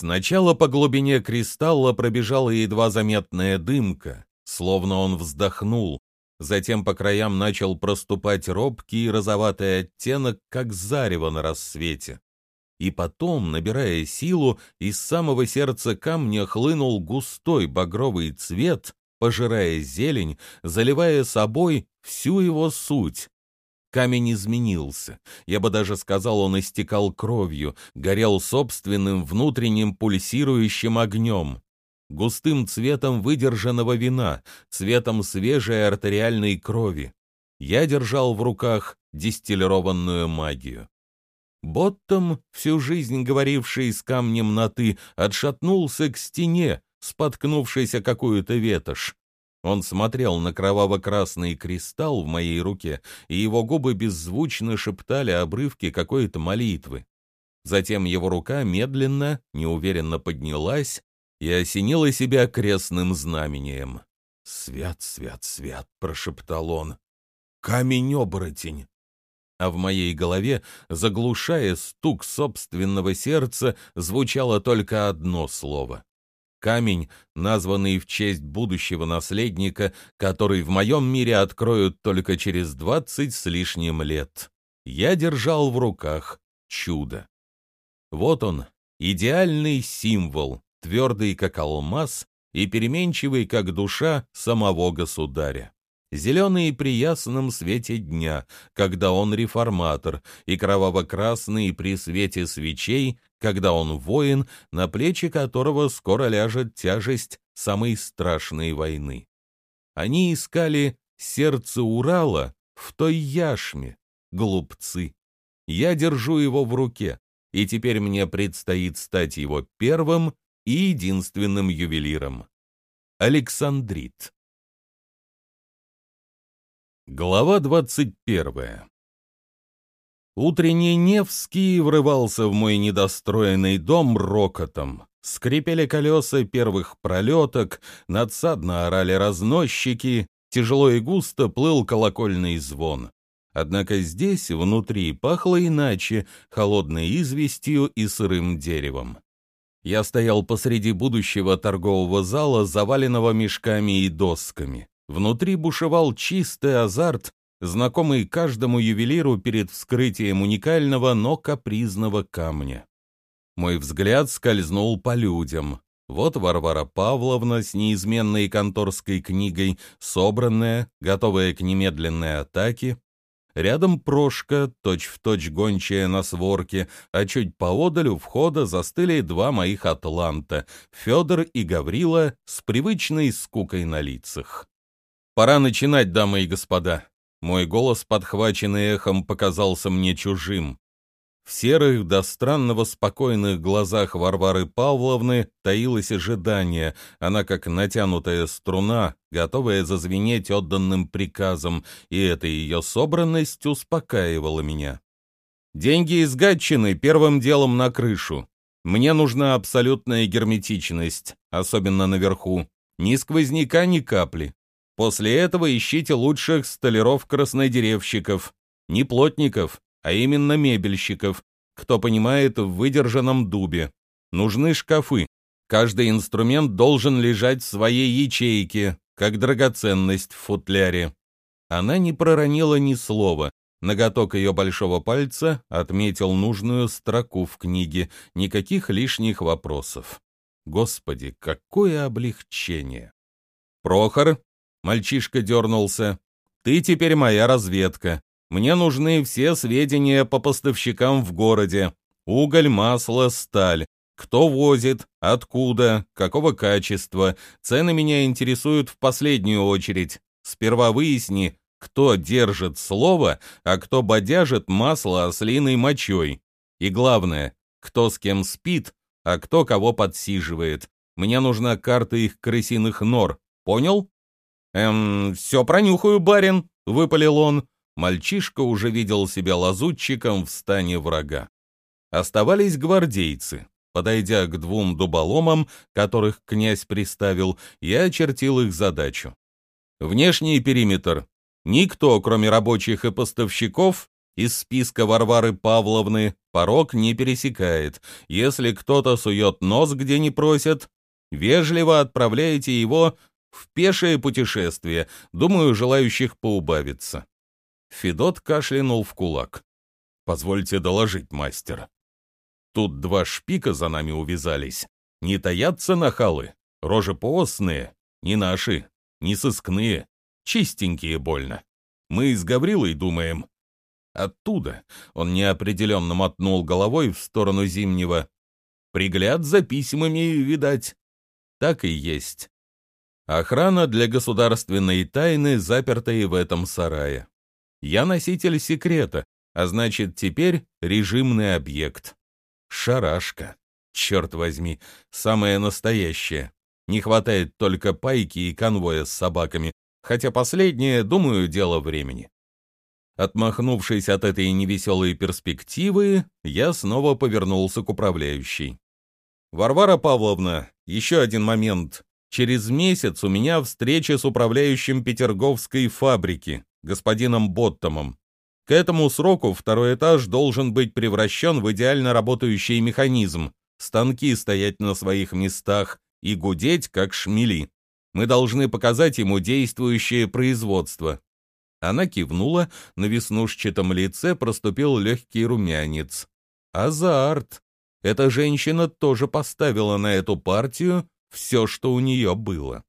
Сначала по глубине кристалла пробежала едва заметная дымка, словно он вздохнул, затем по краям начал проступать робкий розоватый оттенок, как зарево на рассвете. И потом, набирая силу, из самого сердца камня хлынул густой багровый цвет, пожирая зелень, заливая собой всю его суть. Камень изменился. Я бы даже сказал, он истекал кровью, горел собственным внутренним пульсирующим огнем. Густым цветом выдержанного вина, цветом свежей артериальной крови. Я держал в руках дистиллированную магию. Боттом, всю жизнь говоривший с камнем на «ты», отшатнулся к стене, споткнувшись о какую-то ветошь. Он смотрел на кроваво-красный кристалл в моей руке, и его губы беззвучно шептали обрывки какой-то молитвы. Затем его рука медленно, неуверенно поднялась и осенила себя крестным знамением. «Свят, свят, свят!» — прошептал он. «Камень-оборотень!» А в моей голове, заглушая стук собственного сердца, звучало только одно слово камень, названный в честь будущего наследника, который в моем мире откроют только через двадцать с лишним лет. Я держал в руках чудо. Вот он, идеальный символ, твердый как алмаз и переменчивый как душа самого государя зеленый при ясном свете дня, когда он реформатор, и кроваво-красный при свете свечей, когда он воин, на плечи которого скоро ляжет тяжесть самой страшной войны. Они искали сердце Урала в той яшме, глупцы. Я держу его в руке, и теперь мне предстоит стать его первым и единственным ювелиром. Александрит. Глава двадцать первая Утренний Невский врывался в мой недостроенный дом рокотом. Скрипели колеса первых пролеток, надсадно орали разносчики, тяжело и густо плыл колокольный звон. Однако здесь, внутри, пахло иначе, холодной известью и сырым деревом. Я стоял посреди будущего торгового зала, заваленного мешками и досками. Внутри бушевал чистый азарт, знакомый каждому ювелиру перед вскрытием уникального, но капризного камня. Мой взгляд скользнул по людям. Вот Варвара Павловна с неизменной конторской книгой, собранная, готовая к немедленной атаке. Рядом Прошка, точь-в-точь точь гончая на сворке, а чуть поодаль у входа застыли два моих атланта — Федор и Гаврила с привычной скукой на лицах. Пора начинать, дамы и господа. Мой голос, подхваченный эхом, показался мне чужим. В серых до странного спокойных глазах Варвары Павловны таилось ожидание. Она, как натянутая струна, готовая зазвенеть отданным приказом, и эта ее собранность успокаивала меня. «Деньги из Гатчины первым делом на крышу. Мне нужна абсолютная герметичность, особенно наверху. Ни сквозняка, ни капли. После этого ищите лучших столяров-краснодеревщиков, не плотников, а именно мебельщиков, кто понимает в выдержанном дубе. Нужны шкафы. Каждый инструмент должен лежать в своей ячейке, как драгоценность в футляре. Она не проронила ни слова. Ноготок ее большого пальца отметил нужную строку в книге. Никаких лишних вопросов. Господи, какое облегчение! Прохор, Мальчишка дернулся. «Ты теперь моя разведка. Мне нужны все сведения по поставщикам в городе. Уголь, масло, сталь. Кто возит, откуда, какого качества. Цены меня интересуют в последнюю очередь. Сперва выясни, кто держит слово, а кто бодяжит масло ослиной мочой. И главное, кто с кем спит, а кто кого подсиживает. Мне нужна карта их крысиных нор. Понял? «Эм, все пронюхаю, барин», — выпалил он. Мальчишка уже видел себя лазутчиком в стане врага. Оставались гвардейцы. Подойдя к двум дуболомам, которых князь приставил, я очертил их задачу. Внешний периметр. Никто, кроме рабочих и поставщиков, Из списка Варвары Павловны порог не пересекает. Если кто-то сует нос, где не просят, вежливо отправляете его в пешее путешествие. Думаю, желающих поубавиться. Федот кашлянул в кулак. «Позвольте доложить, мастер. Тут два шпика за нами увязались. Не таятся нахалы, рожи поосные, не наши, не сыскные, чистенькие больно. Мы с Гаврилой думаем. Оттуда он неопределенно мотнул головой в сторону Зимнего. Пригляд за письмами, видать. Так и есть. Охрана для государственной тайны, запертая в этом сарае. Я носитель секрета, а значит, теперь режимный объект. Шарашка. Черт возьми, самое настоящее. Не хватает только пайки и конвоя с собаками, хотя последнее, думаю, дело времени. Отмахнувшись от этой невеселой перспективы, я снова повернулся к управляющей. «Варвара Павловна, еще один момент. Через месяц у меня встреча с управляющим Петерговской фабрики, господином Боттомом. К этому сроку второй этаж должен быть превращен в идеально работающий механизм, станки стоять на своих местах и гудеть, как шмели. Мы должны показать ему действующее производство». Она кивнула, на веснушчатом лице проступил легкий румянец. «Азарт! Эта женщина тоже поставила на эту партию все, что у нее было».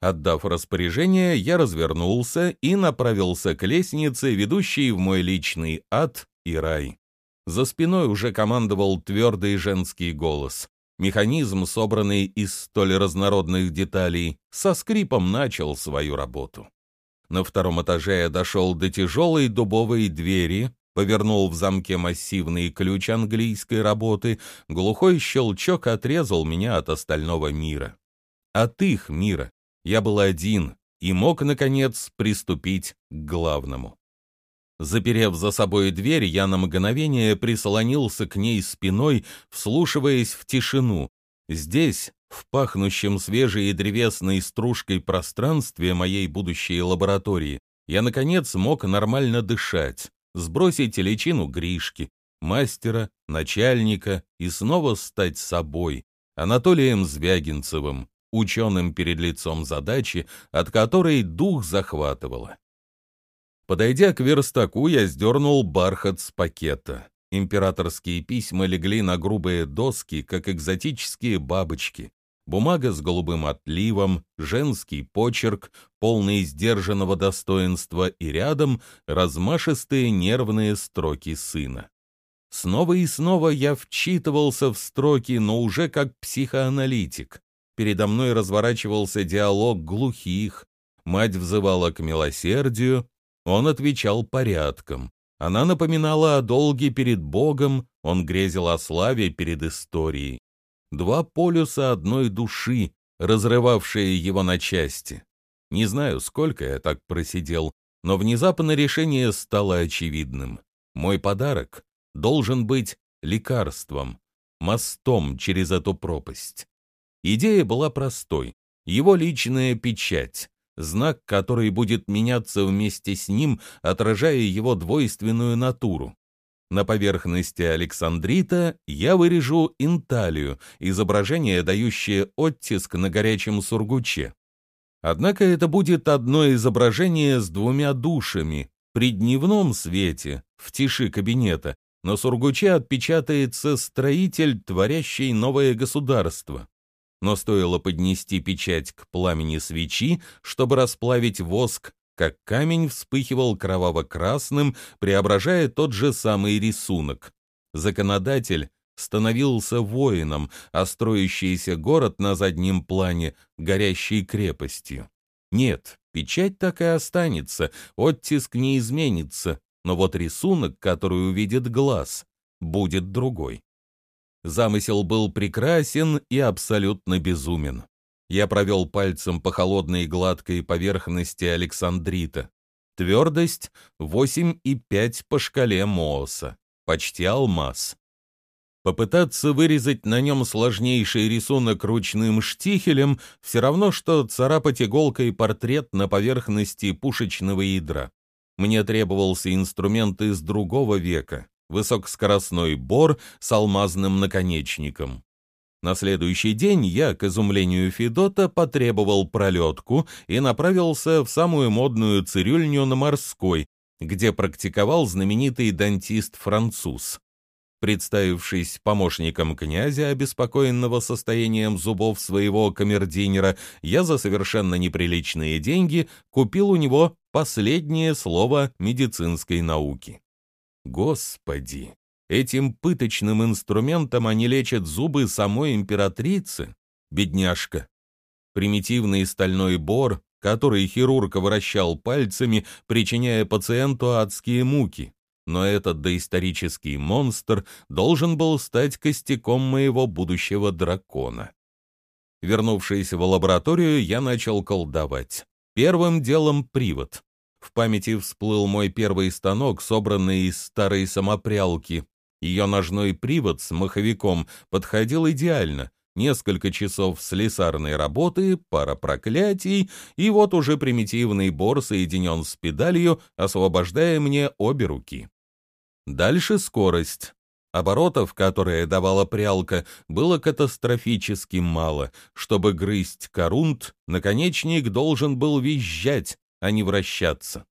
Отдав распоряжение, я развернулся и направился к лестнице, ведущей в мой личный ад и рай. За спиной уже командовал твердый женский голос. Механизм, собранный из столь разнородных деталей, со скрипом начал свою работу. На втором этаже я дошел до тяжелой дубовой двери, повернул в замке массивный ключ английской работы, глухой щелчок отрезал меня от остального мира. От их мира. Я был один и мог, наконец, приступить к главному. Заперев за собой дверь, я на мгновение прислонился к ней спиной, вслушиваясь в тишину. Здесь, в пахнущем свежей и древесной стружкой пространстве моей будущей лаборатории, я, наконец, мог нормально дышать, сбросить личину Гришки, мастера, начальника и снова стать собой, Анатолием Звягинцевым, ученым перед лицом задачи, от которой дух захватывало. Подойдя к верстаку, я сдернул бархат с пакета. Императорские письма легли на грубые доски, как экзотические бабочки. Бумага с голубым отливом, женский почерк, полный сдержанного достоинства и рядом размашистые нервные строки сына. Снова и снова я вчитывался в строки, но уже как психоаналитик. Передо мной разворачивался диалог глухих. Мать взывала к милосердию, он отвечал порядком. Она напоминала о долге перед Богом, он грезил о славе перед историей. Два полюса одной души, разрывавшие его на части. Не знаю, сколько я так просидел, но внезапно решение стало очевидным. Мой подарок должен быть лекарством, мостом через эту пропасть. Идея была простой. Его личная печать, знак, который будет меняться вместе с ним, отражая его двойственную натуру. На поверхности Александрита я вырежу инталию, изображение, дающее оттиск на горячем сургуче. Однако это будет одно изображение с двумя душами. При дневном свете, в тиши кабинета, на сургуче отпечатается строитель, творящий новое государство но стоило поднести печать к пламени свечи, чтобы расплавить воск, как камень вспыхивал кроваво-красным, преображая тот же самый рисунок. Законодатель становился воином, а строящийся город на заднем плане — горящей крепостью. Нет, печать так и останется, оттиск не изменится, но вот рисунок, который увидит глаз, будет другой. Замысел был прекрасен и абсолютно безумен. Я провел пальцем по холодной гладкой поверхности Александрита. Твердость 8,5 по шкале Мооса. Почти алмаз. Попытаться вырезать на нем сложнейший рисунок ручным штихелем все равно, что царапать иголкой портрет на поверхности пушечного ядра. Мне требовался инструмент из другого века, высокоскоростной бор с алмазным наконечником. На следующий день я, к изумлению Федота, потребовал пролетку и направился в самую модную цирюльню на Морской, где практиковал знаменитый дантист-француз. Представившись помощником князя, обеспокоенного состоянием зубов своего камердинера, я за совершенно неприличные деньги купил у него последнее слово медицинской науки. Господи, этим пыточным инструментом они лечат зубы самой императрицы? Бедняжка. Примитивный стальной бор, который хирург вращал пальцами, причиняя пациенту адские муки но этот доисторический монстр должен был стать костяком моего будущего дракона. Вернувшись в лабораторию, я начал колдовать. Первым делом привод. В памяти всплыл мой первый станок, собранный из старой самопрялки. Ее ножной привод с маховиком подходил идеально. Несколько часов слесарной работы, пара проклятий, и вот уже примитивный бор соединен с педалью, освобождая мне обе руки. Дальше скорость. Оборотов, которые давала прялка, было катастрофически мало. Чтобы грызть корунт, наконечник должен был визжать, а не вращаться.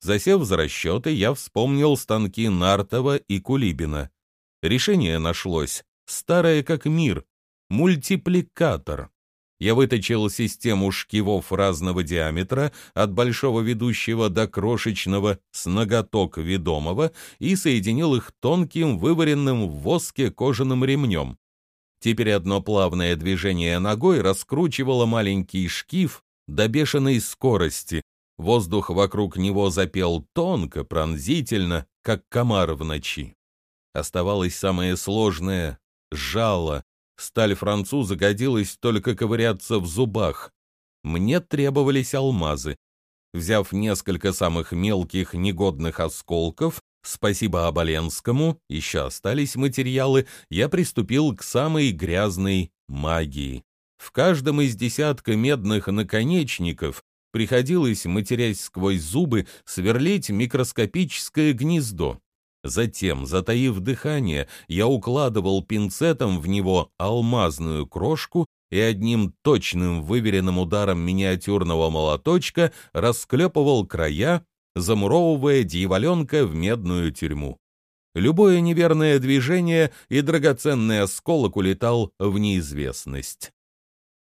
Засев за расчеты, я вспомнил станки Нартова и Кулибина. Решение нашлось, старое как мир, мультипликатор. Я выточил систему шкивов разного диаметра, от большого ведущего до крошечного, с ноготок ведомого, и соединил их тонким, вываренным в воске кожаным ремнем. Теперь одно плавное движение ногой раскручивало маленький шкив до бешеной скорости. Воздух вокруг него запел тонко, пронзительно, как комар в ночи. Оставалось самое сложное — жало, Сталь француза годилась только ковыряться в зубах. Мне требовались алмазы. Взяв несколько самых мелких негодных осколков, спасибо Оболенскому, еще остались материалы, я приступил к самой грязной магии. В каждом из десятка медных наконечников приходилось, матерясь сквозь зубы, сверлить микроскопическое гнездо. Затем, затаив дыхание, я укладывал пинцетом в него алмазную крошку и одним точным выверенным ударом миниатюрного молоточка расклепывал края, замуровывая дьяволенка в медную тюрьму. Любое неверное движение и драгоценный осколок улетал в неизвестность.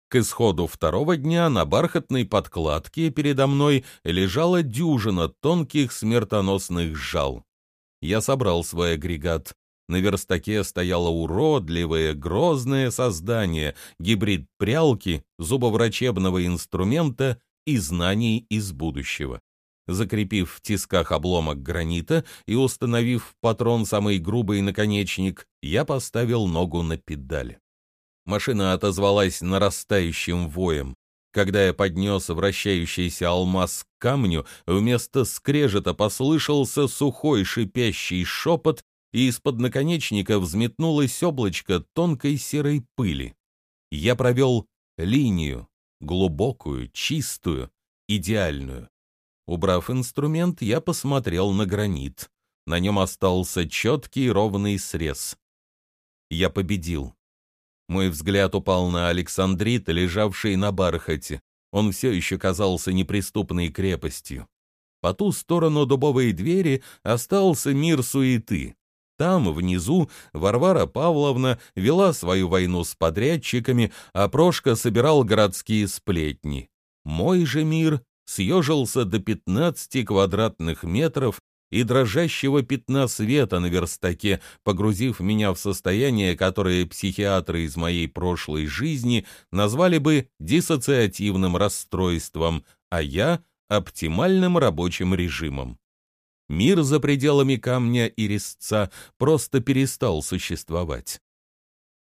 К исходу второго дня на бархатной подкладке передо мной лежала дюжина тонких смертоносных жал. Я собрал свой агрегат. На верстаке стояло уродливое, грозное создание, гибрид прялки, зубоврачебного инструмента и знаний из будущего. Закрепив в тисках обломок гранита и установив в патрон самый грубый наконечник, я поставил ногу на педаль. Машина отозвалась нарастающим воем. Когда я поднес вращающийся алмаз к камню, вместо скрежета послышался сухой шипящий шепот, и из-под наконечника взметнулось облачко тонкой серой пыли. Я провел линию, глубокую, чистую, идеальную. Убрав инструмент, я посмотрел на гранит. На нем остался четкий ровный срез. Я победил. Мой взгляд упал на Александрит, лежавший на бархате. Он все еще казался неприступной крепостью. По ту сторону дубовой двери остался мир суеты. Там, внизу, Варвара Павловна вела свою войну с подрядчиками, а Прошка собирал городские сплетни. Мой же мир съежился до 15 квадратных метров и дрожащего пятна света на верстаке, погрузив меня в состояние, которое психиатры из моей прошлой жизни назвали бы диссоциативным расстройством, а я — оптимальным рабочим режимом. Мир за пределами камня и резца просто перестал существовать.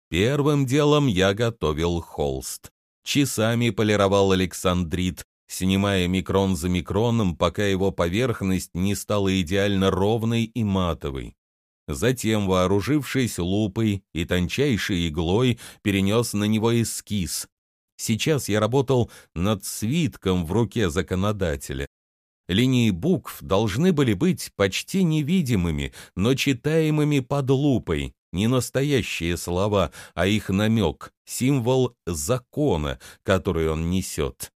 Первым делом я готовил холст. Часами полировал александрит, снимая микрон за микроном, пока его поверхность не стала идеально ровной и матовой. Затем, вооружившись лупой и тончайшей иглой, перенес на него эскиз. Сейчас я работал над свитком в руке законодателя. Линии букв должны были быть почти невидимыми, но читаемыми под лупой, не настоящие слова, а их намек, символ закона, который он несет.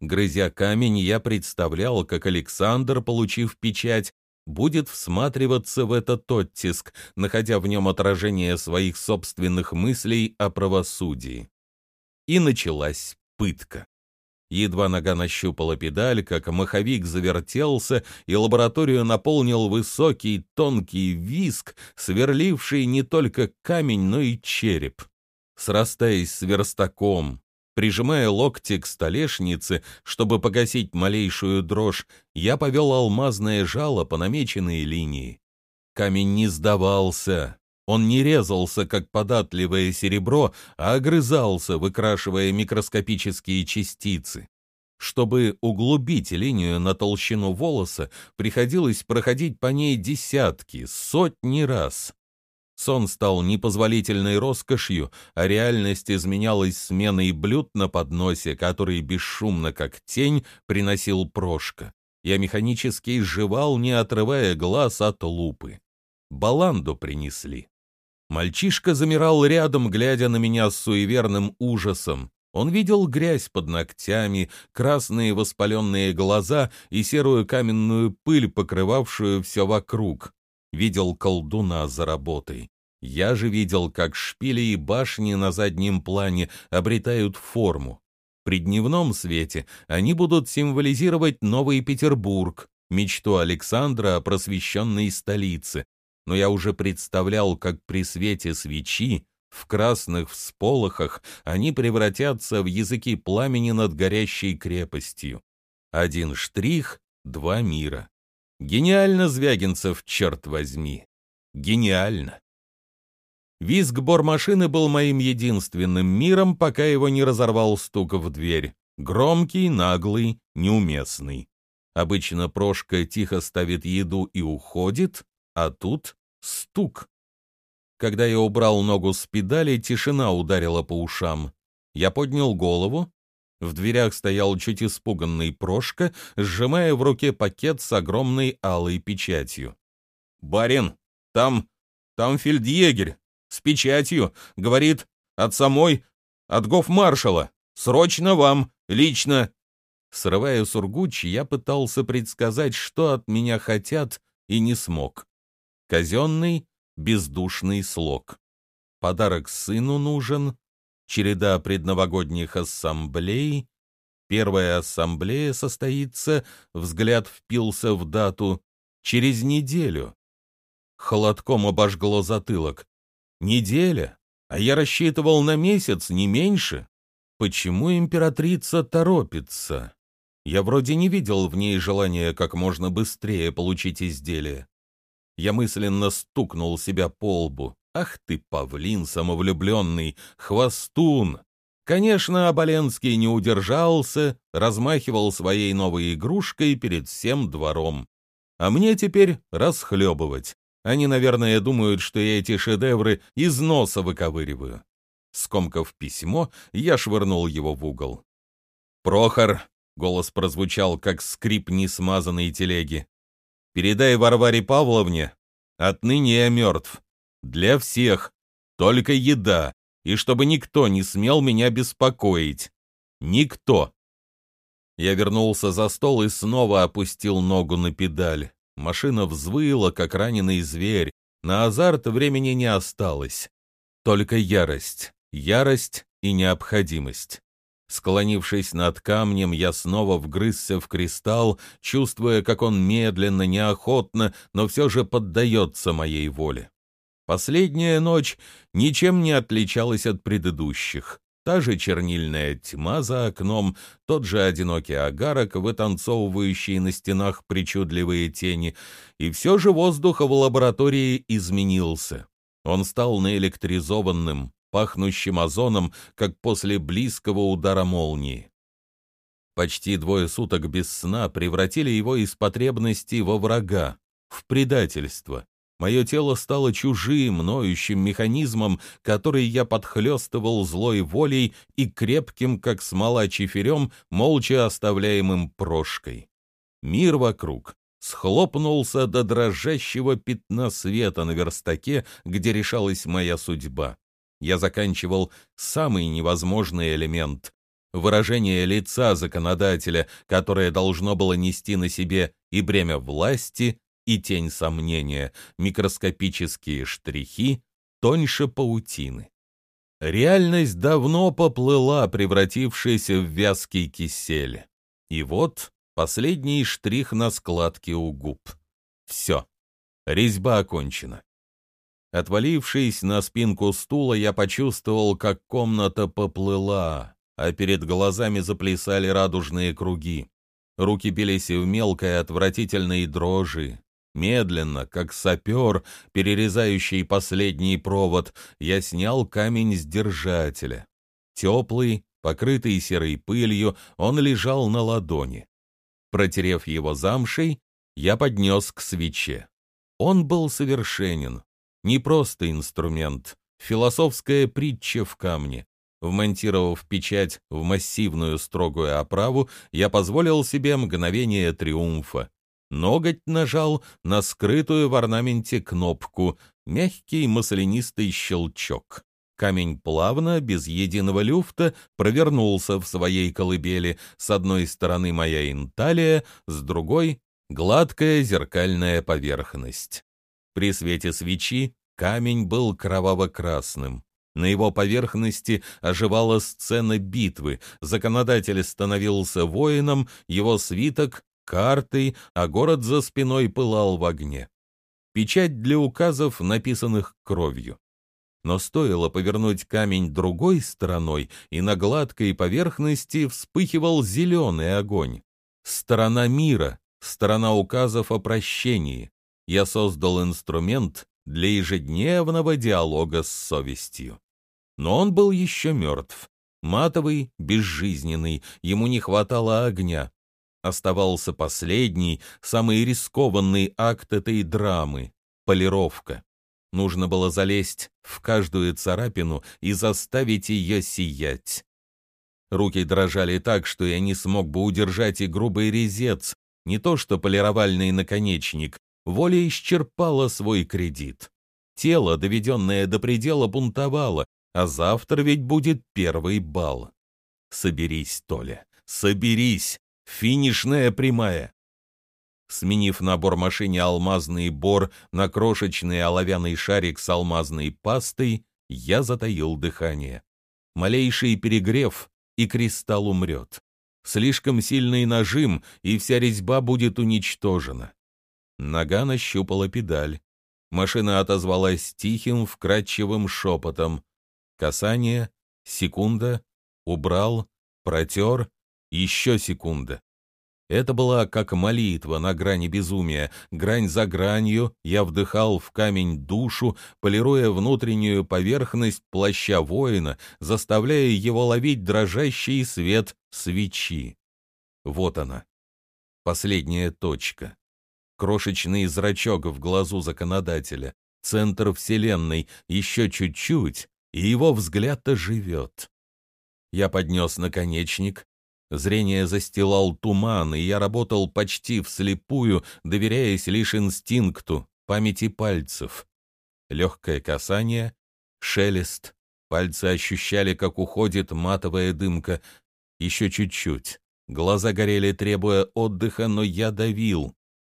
Грызя камень, я представлял, как Александр, получив печать, будет всматриваться в этот оттиск, находя в нем отражение своих собственных мыслей о правосудии. И началась пытка. Едва нога нащупала педаль, как маховик завертелся, и лабораторию наполнил высокий тонкий виск, сверливший не только камень, но и череп. Срастаясь с верстаком, прижимая локти к столешнице, чтобы погасить малейшую дрожь, я повел алмазное жало по намеченной линии. Камень не сдавался, он не резался, как податливое серебро, а огрызался, выкрашивая микроскопические частицы. Чтобы углубить линию на толщину волоса, приходилось проходить по ней десятки, сотни раз. Сон стал непозволительной роскошью, а реальность изменялась сменой блюд на подносе, который бесшумно, как тень, приносил Прошка. Я механически жевал, не отрывая глаз от лупы. Баланду принесли. Мальчишка замирал рядом, глядя на меня с суеверным ужасом. Он видел грязь под ногтями, красные воспаленные глаза и серую каменную пыль, покрывавшую все вокруг. Видел колдуна за работой. Я же видел, как шпили и башни на заднем плане обретают форму. При дневном свете они будут символизировать Новый Петербург, мечту Александра о просвещенной столице, но я уже представлял, как при свете свечи, в красных всполохах, они превратятся в языки пламени над горящей крепостью. Один штрих, два мира. Гениально, Звягинцев, черт возьми. Гениально. Визг бормашины был моим единственным миром, пока его не разорвал стук в дверь. Громкий, наглый, неуместный. Обычно Прошка тихо ставит еду и уходит, а тут стук. Когда я убрал ногу с педали, тишина ударила по ушам. Я поднял голову. В дверях стоял чуть испуганный Прошка, сжимая в руке пакет с огромной алой печатью. «Барин, там... там фельдъегерь. С печатью. Говорит, от самой... от гофмаршала. Срочно вам. Лично...» Срывая сургуч, я пытался предсказать, что от меня хотят, и не смог. Казенный, бездушный слог. Подарок сыну нужен, череда предновогодних ассамблей. Первая ассамблея состоится, взгляд впился в дату, через неделю. Холодком обожгло затылок. Неделя? А я рассчитывал на месяц, не меньше. Почему императрица торопится? Я вроде не видел в ней желания как можно быстрее получить изделие. Я мысленно стукнул себя по лбу. Ах ты, павлин самовлюбленный, хвостун! Конечно, Оболенский не удержался, размахивал своей новой игрушкой перед всем двором. А мне теперь расхлебывать. Они, наверное, думают, что я эти шедевры из носа выковыриваю. Скомкав письмо, я швырнул его в угол. «Прохор!» — голос прозвучал, как скрип несмазанной телеги. Передай Варваре Павловне, отныне я мертв. Для всех. Только еда. И чтобы никто не смел меня беспокоить. Никто. Я вернулся за стол и снова опустил ногу на педаль. Машина взвыла, как раненый зверь. На азарт времени не осталось. Только ярость. Ярость и необходимость. Склонившись над камнем, я снова вгрызся в кристалл, чувствуя, как он медленно, неохотно, но все же поддается моей воле. Последняя ночь ничем не отличалась от предыдущих. Та же чернильная тьма за окном, тот же одинокий агарок, вытанцовывающий на стенах причудливые тени, и все же воздух в лаборатории изменился. Он стал наэлектризованным, пахнущим озоном, как после близкого удара молнии. Почти двое суток без сна превратили его из потребности во врага, в предательство. Мое тело стало чужим, ноющим механизмом, который я подхлестывал злой волей и крепким, как смола чиферем, молча оставляемым прошкой. Мир вокруг схлопнулся до дрожащего пятна света на верстаке, где решалась моя судьба. Я заканчивал самый невозможный элемент — выражение лица законодателя, которое должно было нести на себе и бремя власти, и тень сомнения, микроскопические штрихи, тоньше паутины. Реальность давно поплыла, превратившись в вязкий кисель. И вот последний штрих на складке у губ. Все. Резьба окончена. Отвалившись на спинку стула, я почувствовал, как комната поплыла, а перед глазами заплясали радужные круги. Руки бились в мелкой отвратительной дрожи. Медленно, как сапер, перерезающий последний провод, я снял камень с держателя. Теплый, покрытый серой пылью, он лежал на ладони. Протерев его замшей, я поднес к свече. Он был совершенен. Не просто инструмент, философская притча в камне. Вмонтировав печать в массивную строгую оправу, я позволил себе мгновение триумфа. Ноготь нажал на скрытую в орнаменте кнопку, мягкий маслянистый щелчок. Камень плавно, без единого люфта, провернулся в своей колыбели. С одной стороны моя инталия, с другой — гладкая зеркальная поверхность. При свете свечи камень был кроваво-красным. На его поверхности оживала сцена битвы, законодатель становился воином, его свиток картой, а город за спиной пылал в огне. Печать для указов, написанных кровью. Но стоило повернуть камень другой стороной, и на гладкой поверхности вспыхивал зеленый огонь. Сторона мира, сторона указов о прощении. Я создал инструмент для ежедневного диалога с совестью. Но он был еще мертв. Матовый, безжизненный, ему не хватало огня, оставался последний, самый рискованный акт этой драмы — полировка. Нужно было залезть в каждую царапину и заставить ее сиять. Руки дрожали так, что я не смог бы удержать и грубый резец, не то что полировальный наконечник. Воля исчерпала свой кредит. Тело, доведенное до предела, бунтовало, а завтра ведь будет первый бал. Соберись, Толя, соберись, Финишная прямая. Сменив набор машине алмазный бор на крошечный оловянный шарик с алмазной пастой, я затаил дыхание. Малейший перегрев, и кристалл умрет. Слишком сильный нажим, и вся резьба будет уничтожена. Нога нащупала педаль. Машина отозвалась тихим, вкрадчивым шепотом. Касание, секунда, убрал, протер, еще секунда. Это была как молитва на грани безумия. Грань за гранью я вдыхал в камень душу, полируя внутреннюю поверхность плаща воина, заставляя его ловить дрожащий свет свечи. Вот она. Последняя точка. Крошечный зрачок в глазу законодателя. Центр Вселенной. Еще чуть-чуть, и его взгляд оживет. Я поднес наконечник, Зрение застилал туман, и я работал почти вслепую, доверяясь лишь инстинкту, памяти пальцев. Легкое касание, шелест. Пальцы ощущали, как уходит матовая дымка. Еще чуть-чуть. Глаза горели, требуя отдыха, но я давил.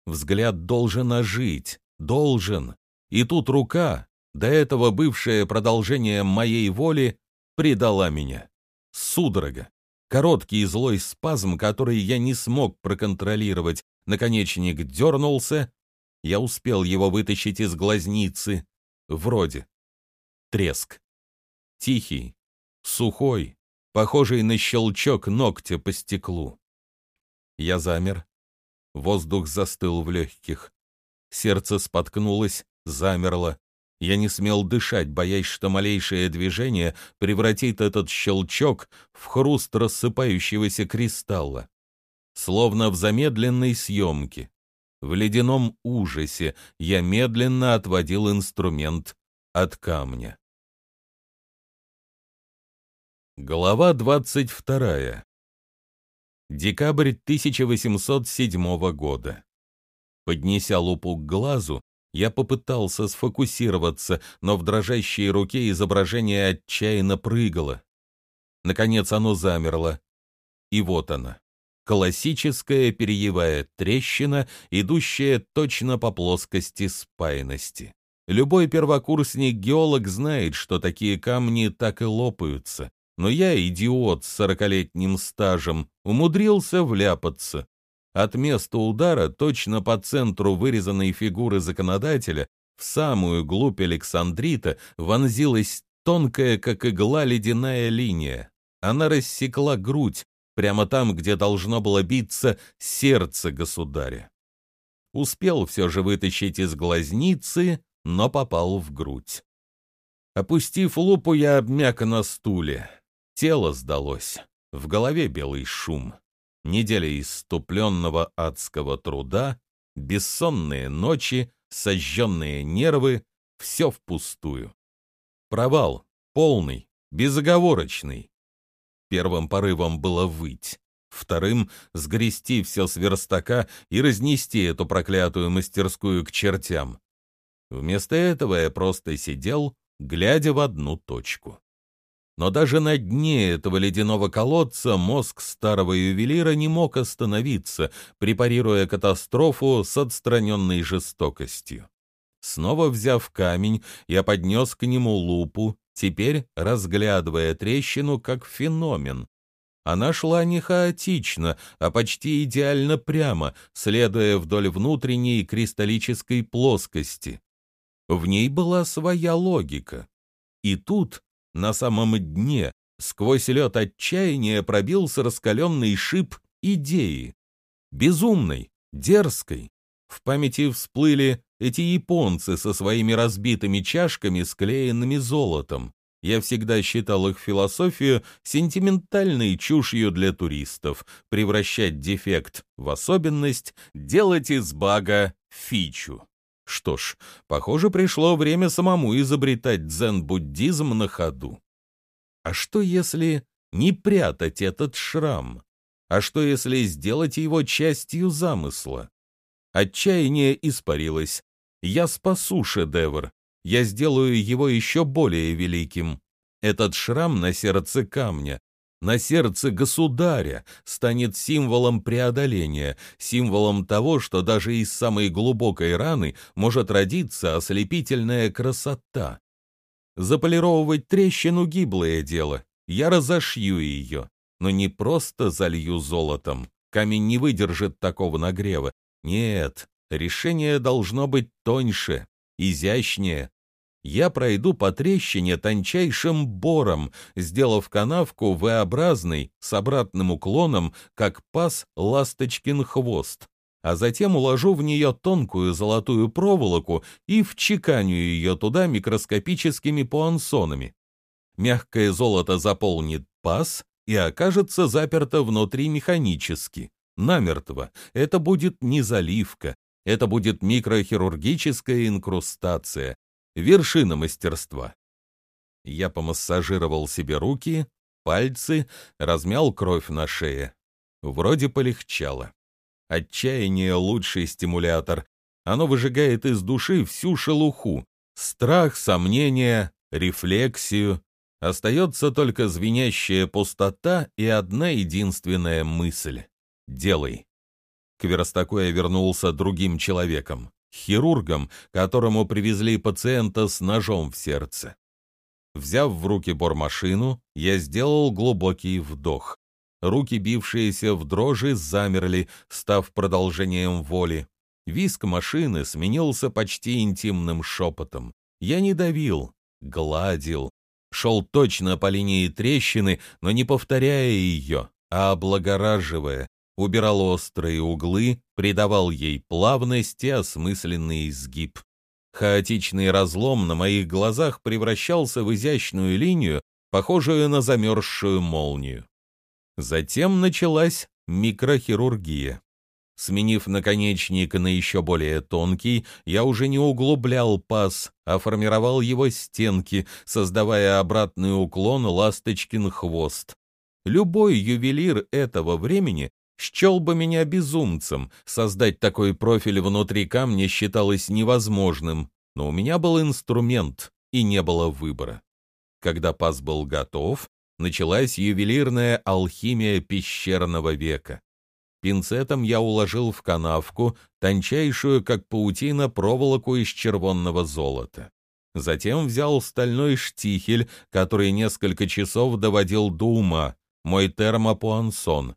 Взгляд должен ожить. Должен. И тут рука, до этого бывшее продолжение моей воли, предала меня. Судорога. Короткий и злой спазм, который я не смог проконтролировать. Наконечник дернулся. Я успел его вытащить из глазницы. Вроде. Треск. Тихий, сухой, похожий на щелчок ногтя по стеклу. Я замер. Воздух застыл в легких. Сердце споткнулось, замерло. Я не смел дышать, боясь, что малейшее движение превратит этот щелчок в хруст рассыпающегося кристалла. Словно в замедленной съемке. В ледяном ужасе я медленно отводил инструмент от камня. Глава двадцать вторая Декабрь 1807 года. Поднеся лупу к глазу, я попытался сфокусироваться, но в дрожащей руке изображение отчаянно прыгало. Наконец оно замерло. И вот она. Классическая перьевая трещина, идущая точно по плоскости спаянности. Любой первокурсник-геолог знает, что такие камни так и лопаются. Но я, идиот с сорокалетним стажем, умудрился вляпаться. От места удара, точно по центру вырезанной фигуры законодателя, в самую глубь Александрита вонзилась тонкая, как игла, ледяная линия. Она рассекла грудь, прямо там, где должно было биться сердце государя. Успел все же вытащить из глазницы но попал в грудь. Опустив лупу, я обмяк на стуле. Тело сдалось. В голове белый шум. Неделя иступленного адского труда, бессонные ночи, сожженные нервы — все впустую. Провал, полный, безоговорочный. Первым порывом было выть. Вторым — сгрести все с верстака и разнести эту проклятую мастерскую к чертям. Вместо этого я просто сидел, глядя в одну точку. Но даже на дне этого ледяного колодца мозг старого ювелира не мог остановиться, препарируя катастрофу с отстраненной жестокостью. Снова взяв камень, я поднес к нему лупу, теперь разглядывая трещину как феномен. Она шла не хаотично, а почти идеально прямо, следуя вдоль внутренней кристаллической плоскости. В ней была своя логика. И тут, на самом дне, сквозь лед отчаяния пробился раскаленный шип идеи. Безумной, дерзкой. В памяти всплыли эти японцы со своими разбитыми чашками, склеенными золотом. Я всегда считал их философию сентиментальной чушью для туристов, превращать дефект в особенность, делать из бага фичу. Что ж, похоже, пришло время самому изобретать дзен-буддизм на ходу. А что если не прятать этот шрам? А что если сделать его частью замысла? Отчаяние испарилось. Я спасу шедевр. Я сделаю его еще более великим. Этот шрам на сердце камня на сердце государя станет символом преодоления, символом того, что даже из самой глубокой раны может родиться ослепительная красота. Заполировывать трещину — гиблое дело. Я разошью ее, но не просто залью золотом. Камень не выдержит такого нагрева. Нет, решение должно быть тоньше, изящнее, я пройду по трещине тончайшим бором, сделав канавку V-образной с обратным уклоном, как пас ласточкин хвост, а затем уложу в нее тонкую золотую проволоку и вчеканю ее туда микроскопическими пуансонами. Мягкое золото заполнит паз и окажется заперто внутри механически, намертво. Это будет не заливка, это будет микрохирургическая инкрустация, Вершина мастерства. Я помассажировал себе руки, пальцы, размял кровь на шее. Вроде полегчало. Отчаяние — лучший стимулятор. Оно выжигает из души всю шелуху. Страх, сомнения, рефлексию. Остается только звенящая пустота и одна единственная мысль — делай. К верстаку я вернулся другим человеком хирургом, которому привезли пациента с ножом в сердце. Взяв в руки бормашину, я сделал глубокий вдох. Руки, бившиеся в дрожи, замерли, став продолжением воли. Виск машины сменился почти интимным шепотом. Я не давил, гладил. Шел точно по линии трещины, но не повторяя ее, а облагораживая, убирал острые углы, придавал ей плавность и осмысленный изгиб. Хаотичный разлом на моих глазах превращался в изящную линию, похожую на замерзшую молнию. Затем началась микрохирургия. Сменив наконечник на еще более тонкий, я уже не углублял паз, а формировал его стенки, создавая обратный уклон ласточкин хвост. Любой ювелир этого времени Счел бы меня безумцем, создать такой профиль внутри камня считалось невозможным, но у меня был инструмент, и не было выбора. Когда паз был готов, началась ювелирная алхимия пещерного века. Пинцетом я уложил в канавку тончайшую, как паутина, проволоку из червонного золота. Затем взял стальной штихель, который несколько часов доводил до ума, мой термопуансон.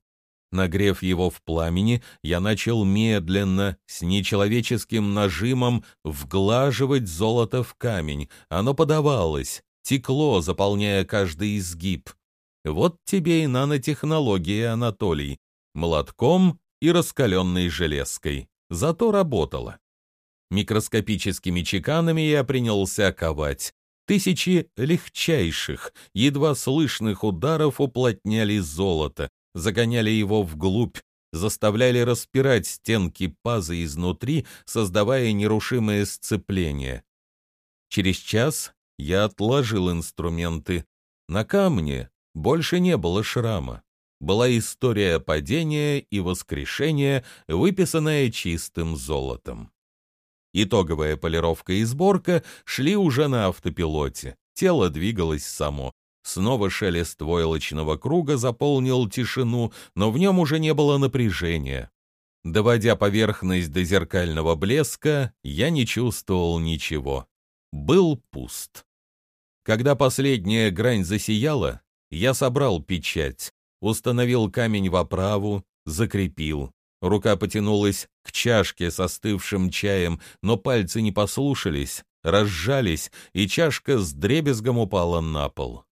Нагрев его в пламени, я начал медленно, с нечеловеческим нажимом, вглаживать золото в камень. Оно подавалось, текло, заполняя каждый изгиб. Вот тебе и нанотехнологии, Анатолий. Молотком и раскаленной железкой. Зато работало. Микроскопическими чеканами я принялся ковать. Тысячи легчайших, едва слышных ударов уплотняли золото, загоняли его вглубь, заставляли распирать стенки паза изнутри, создавая нерушимое сцепление. Через час я отложил инструменты. На камне больше не было шрама. Была история падения и воскрешения, выписанная чистым золотом. Итоговая полировка и сборка шли уже на автопилоте. Тело двигалось само. Снова шелест войлочного круга заполнил тишину, но в нем уже не было напряжения. Доводя поверхность до зеркального блеска, я не чувствовал ничего. Был пуст. Когда последняя грань засияла, я собрал печать, установил камень в оправу, закрепил. Рука потянулась к чашке с остывшим чаем, но пальцы не послушались, разжались, и чашка с дребезгом упала на пол.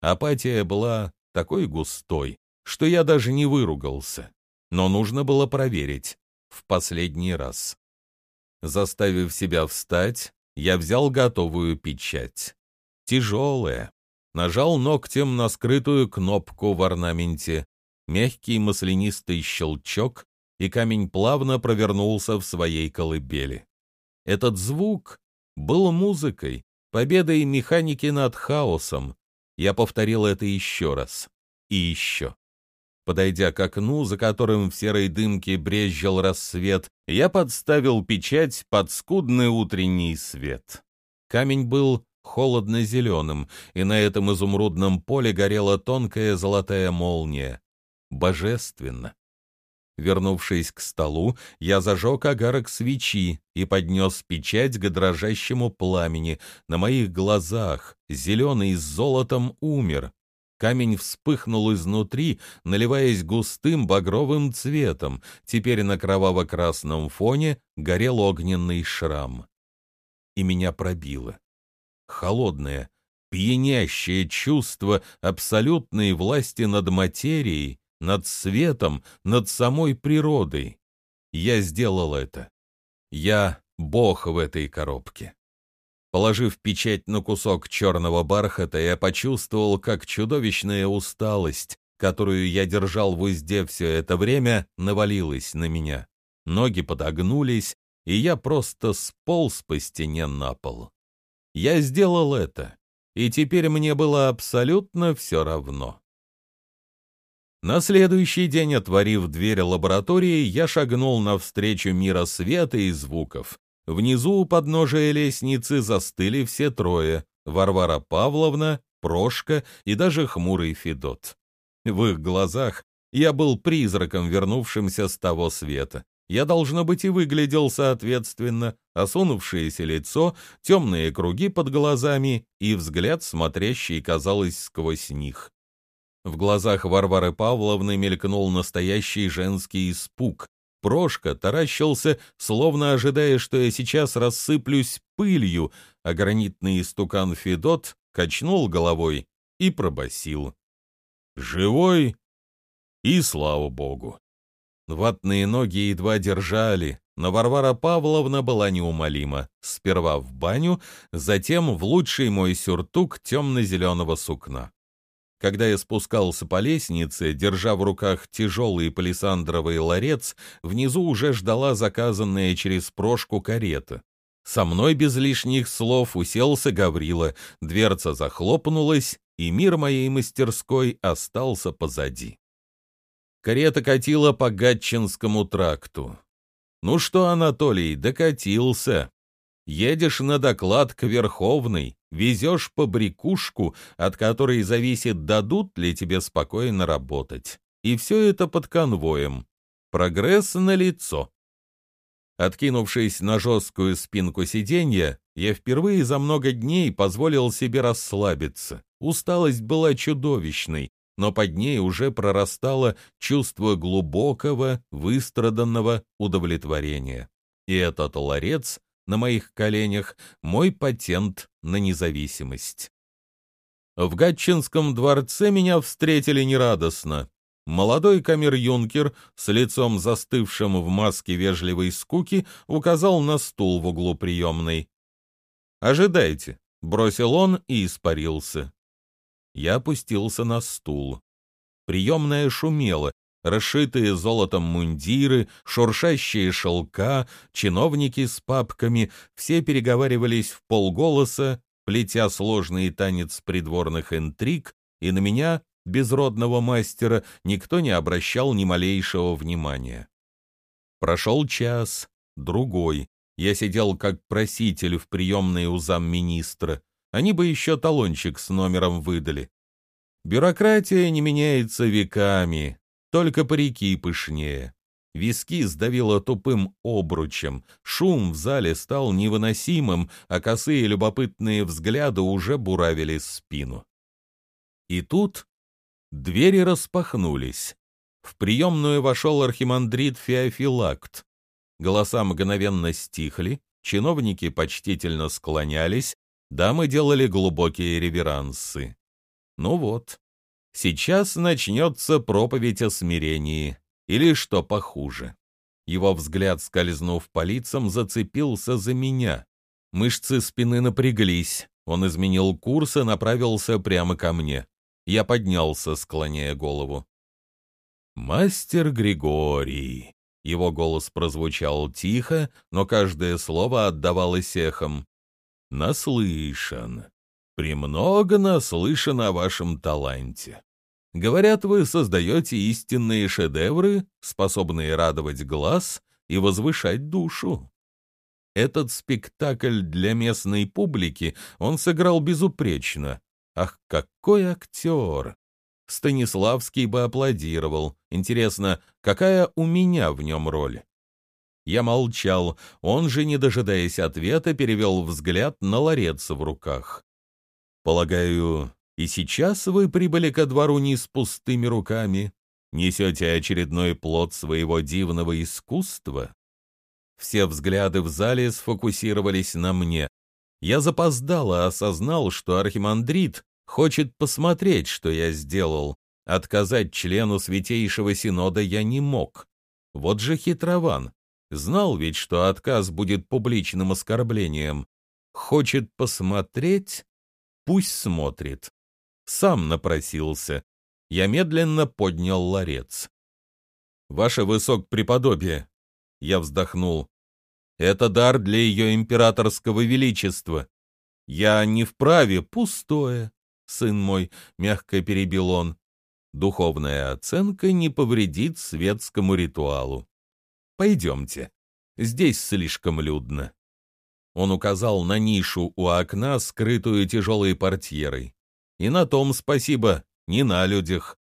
Апатия была такой густой, что я даже не выругался. Но нужно было проверить. В последний раз. Заставив себя встать, я взял готовую печать. Тяжелая. Нажал ногтем на скрытую кнопку в орнаменте. Мягкий маслянистый щелчок, и камень плавно провернулся в своей колыбели. Этот звук был музыкой, победой механики над хаосом. Я повторил это еще раз. И еще. Подойдя к окну, за которым в серой дымке брезжил рассвет, я подставил печать под скудный утренний свет. Камень был холодно-зеленым, и на этом изумрудном поле горела тонкая золотая молния. Божественно. Вернувшись к столу, я зажег огарок свечи и поднес печать к дрожащему пламени. На моих глазах зеленый с золотом умер. Камень вспыхнул изнутри, наливаясь густым багровым цветом. Теперь на кроваво-красном фоне горел огненный шрам. И меня пробило. Холодное, пьянящее чувство абсолютной власти над материей над светом, над самой природой. Я сделал это. Я бог в этой коробке. Положив печать на кусок черного бархата, я почувствовал, как чудовищная усталость, которую я держал в узде все это время, навалилась на меня. Ноги подогнулись, и я просто сполз по стене на пол. Я сделал это, и теперь мне было абсолютно все равно. На следующий день, отворив дверь лаборатории, я шагнул навстречу мира света и звуков. Внизу у подножия лестницы застыли все трое — Варвара Павловна, Прошка и даже хмурый Федот. В их глазах я был призраком, вернувшимся с того света. Я, должно быть, и выглядел соответственно, осунувшееся лицо, темные круги под глазами и взгляд, смотрящий, казалось, сквозь них. В глазах Варвары Павловны мелькнул настоящий женский испуг. Прошка таращился, словно ожидая, что я сейчас рассыплюсь пылью, а гранитный истукан Федот качнул головой и пробасил. «Живой? И слава богу!» Ватные ноги едва держали, но Варвара Павловна была неумолима. Сперва в баню, затем в лучший мой сюртук темно-зеленого сукна. Когда я спускался по лестнице, держа в руках тяжелый палисандровый ларец, внизу уже ждала заказанная через прошку карета. Со мной без лишних слов уселся Гаврила, дверца захлопнулась, и мир моей мастерской остался позади. Карета катила по Гатчинскому тракту. Ну что, Анатолий, докатился. Едешь на доклад к Верховной, везешь по брякушку, от которой зависит, дадут ли тебе спокойно работать. И все это под конвоем. Прогресс на лицо. Откинувшись на жесткую спинку сиденья, я впервые за много дней позволил себе расслабиться. Усталость была чудовищной, но под ней уже прорастало чувство глубокого, выстраданного удовлетворения. И этот ларец на моих коленях — мой патент на независимость. В Гатчинском дворце меня встретили нерадостно. Молодой камер-юнкер с лицом застывшим в маске вежливой скуки указал на стул в углу приемной. «Ожидайте», — бросил он и испарился. Я опустился на стул. Приемная шумела, расшитые золотом мундиры, шуршащие шелка, чиновники с папками, все переговаривались в полголоса, плетя сложный танец придворных интриг, и на меня, безродного мастера, никто не обращал ни малейшего внимания. Прошел час, другой. Я сидел как проситель в приемной у замминистра. Они бы еще талончик с номером выдали. Бюрократия не меняется веками, только парики пышнее. Виски сдавило тупым обручем, шум в зале стал невыносимым, а косые любопытные взгляды уже буравили спину. И тут двери распахнулись. В приемную вошел архимандрит Феофилакт. Голоса мгновенно стихли, чиновники почтительно склонялись, дамы делали глубокие реверансы. Ну вот, сейчас начнется проповедь о смирении, или что похуже. Его взгляд, скользнув по лицам, зацепился за меня. Мышцы спины напряглись, он изменил курс и направился прямо ко мне. Я поднялся, склоняя голову. «Мастер Григорий!» Его голос прозвучал тихо, но каждое слово отдавалось эхом. «Наслышан. Премного наслышан о вашем таланте. Говорят, вы создаете истинные шедевры, способные радовать глаз и возвышать душу. Этот спектакль для местной публики он сыграл безупречно. Ах, какой актер! Станиславский бы аплодировал. Интересно, какая у меня в нем роль? Я молчал, он же, не дожидаясь ответа, перевел взгляд на ларец в руках. «Полагаю, и сейчас вы прибыли ко двору не с пустыми руками? Несете очередной плод своего дивного искусства?» Все взгляды в зале сфокусировались на мне. Я запоздало осознал, что архимандрит хочет посмотреть, что я сделал. Отказать члену Святейшего Синода я не мог. Вот же хитрован. Знал ведь, что отказ будет публичным оскорблением. Хочет посмотреть? Пусть смотрит. Сам напросился. Я медленно поднял ларец. «Ваше высокопреподобие!» Я вздохнул. «Это дар для ее императорского величества. Я не вправе, пустое сын мой», — мягко перебил он. «Духовная оценка не повредит светскому ритуалу. Пойдемте, здесь слишком людно». Он указал на нишу у окна, скрытую тяжелой портьерой. «И на том спасибо, не на людях».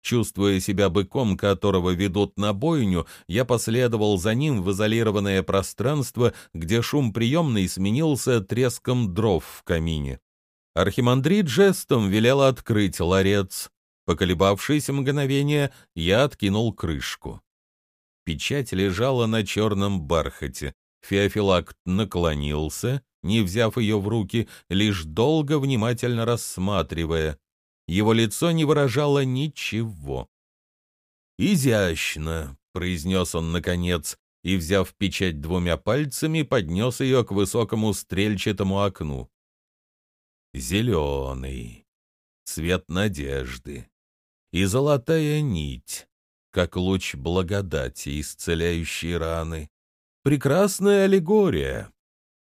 Чувствуя себя быком, которого ведут на бойню, я последовал за ним в изолированное пространство, где шум приемной сменился треском дров в камине. Архимандрит жестом велел открыть ларец. Поколебавшись мгновение, я откинул крышку. Печать лежала на черном бархате. Феофилакт наклонился, не взяв ее в руки, лишь долго внимательно рассматривая. Его лицо не выражало ничего. «Изящно», — произнес он наконец, и, взяв печать двумя пальцами, поднес ее к высокому стрельчатому окну зеленый, цвет надежды, и золотая нить, как луч благодати, исцеляющей раны. Прекрасная аллегория,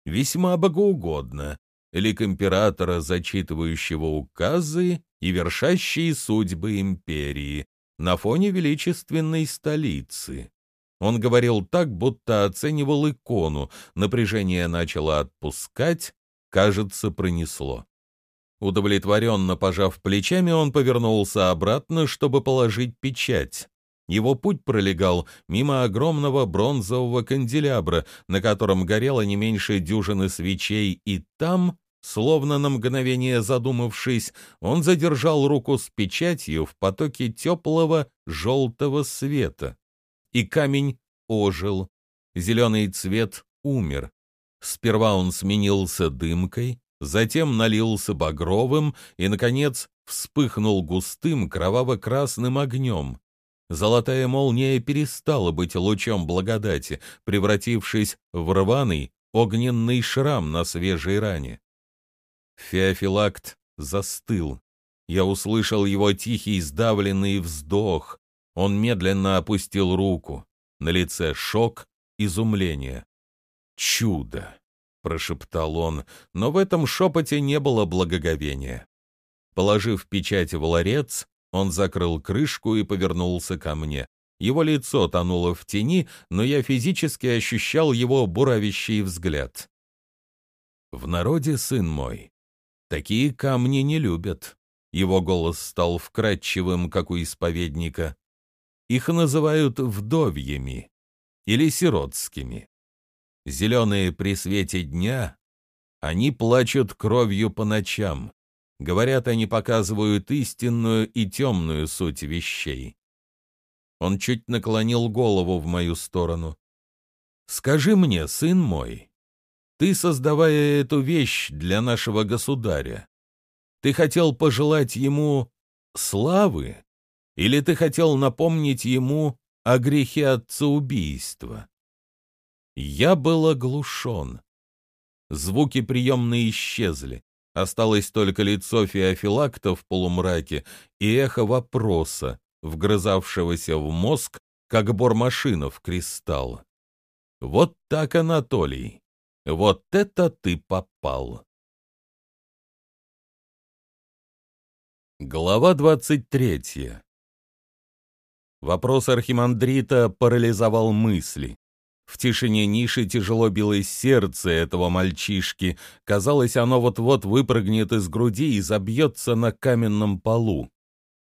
весьма богоугодна, лик императора, зачитывающего указы и вершащие судьбы империи. на фоне величественной столицы. Он говорил так, будто оценивал икону, напряжение начало отпускать, кажется, пронесло. Удовлетворенно пожав плечами, он повернулся обратно, чтобы положить печать. Его путь пролегал мимо огромного бронзового канделябра, на котором горело не меньше дюжины свечей, и там, словно на мгновение задумавшись, он задержал руку с печатью в потоке теплого желтого света. И камень ожил, зеленый цвет умер. Сперва он сменился дымкой, затем налился багровым и, наконец, вспыхнул густым кроваво-красным огнем. Золотая молния перестала быть лучом благодати, превратившись в рваный, огненный шрам на свежей ране. Феофилакт застыл. Я услышал его тихий сдавленный вздох. Он медленно опустил руку. На лице шок, изумление. «Чудо!» — прошептал он, но в этом шепоте не было благоговения. Положив печать в ларец, он закрыл крышку и повернулся ко мне. Его лицо тонуло в тени, но я физически ощущал его буравящий взгляд. «В народе, сын мой, такие камни не любят». Его голос стал вкрадчивым, как у исповедника. «Их называют вдовьями или сиротскими. Зеленые при свете дня, они плачут кровью по ночам. Говорят, они показывают истинную и темную суть вещей. Он чуть наклонил голову в мою сторону. «Скажи мне, сын мой, ты, создавая эту вещь для нашего государя, ты хотел пожелать ему славы или ты хотел напомнить ему о грехе отцеубийства?» Я был оглушен. Звуки приемные исчезли. Осталось только лицо Феофилакта в полумраке и эхо вопроса, вгрызавшегося в мозг, как бормашина в кристалл. Вот так, Анатолий, вот это ты попал. Глава двадцать третья. Вопрос архимандрита парализовал мысли. В тишине ниши тяжело билось сердце этого мальчишки. Казалось, оно вот-вот выпрыгнет из груди и забьется на каменном полу.